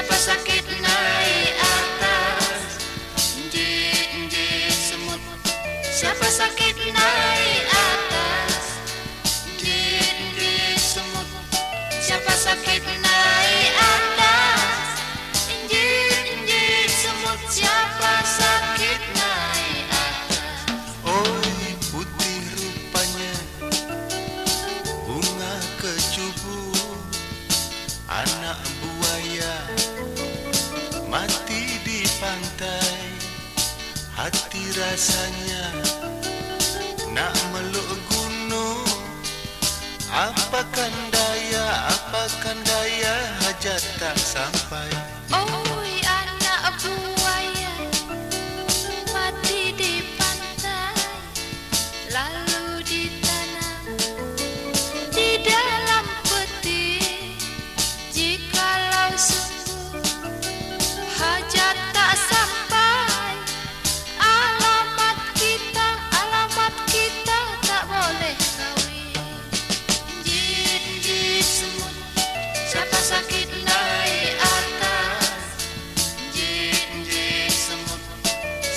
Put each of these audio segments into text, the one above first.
sakit naik atas? Jit, jit semut. Siapa sakit naik atas? Jit, jit semut. Siapa sakit naik atas? Jit, jit semut. Siapa sakit naik atas? Oi putih rupanya Bunga kecubu. Anak rasanya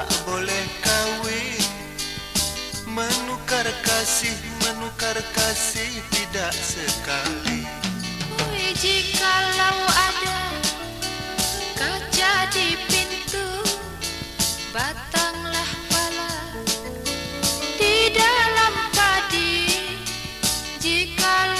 tak boleh kawin menukar kasih menukar kasih tidak sekali Woi, jikalau ada kaca di pintu, batanglah pala di dalam padi. Jikalau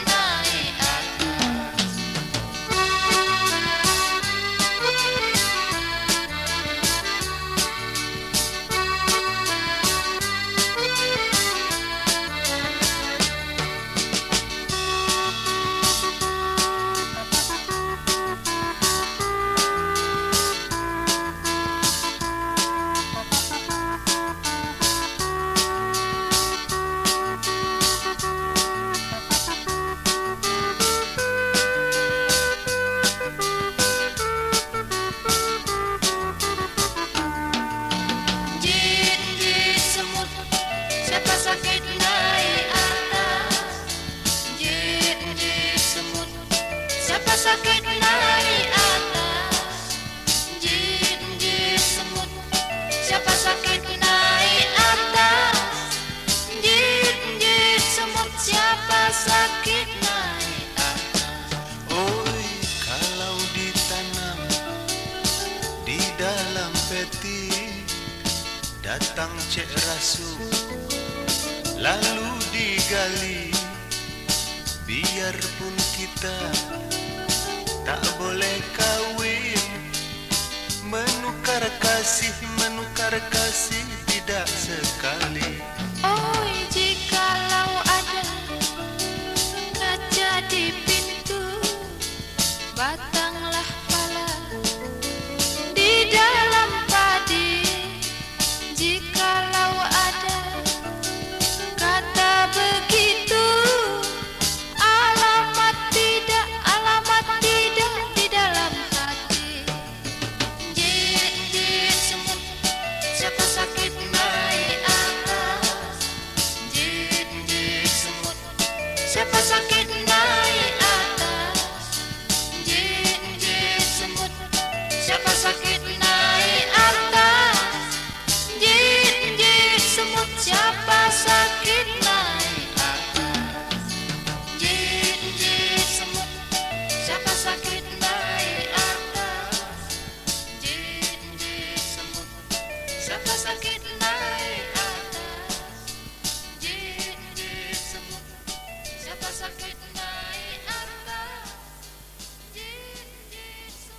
Datang cek rasu lalu digali. Biarpun kita tak boleh kawin menukar kasih menukar kasih tidak sekali. Oh jikalau ada kaca di pintu batu